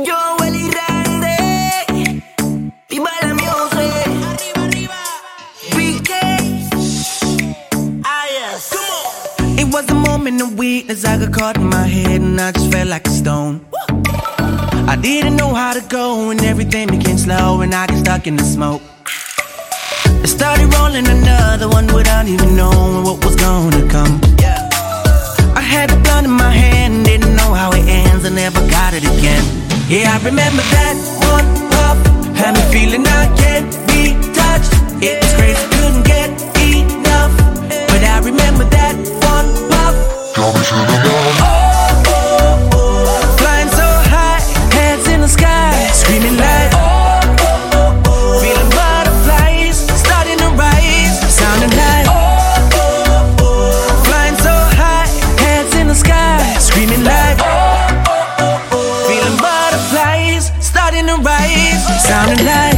Ah, weakness. I got caught in my head and I just felt like a stone. I didn't know how to go and everything became slow and I got stuck in the smoke. I started rolling another one without even knowing what was gonna Yeah, I remember that one pop had me feeling I can't be touched. It was crazy. in the right. Time to.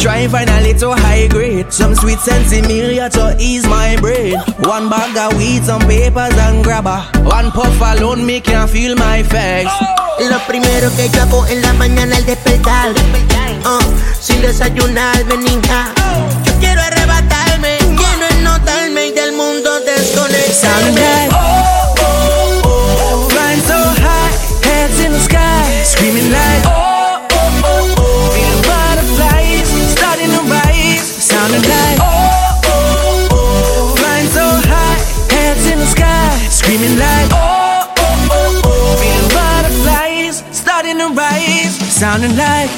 Trying find a little high grade. Some sweet sense in me to ease my brain. One bag of weed, some papers and grabber. One puff alone me can feel my face. Lo primero que yo hago en la mañana al despertar, uh, sin desayunar, mi Oh, oh, oh, oh. Feel butterflies starting to rise, sounding like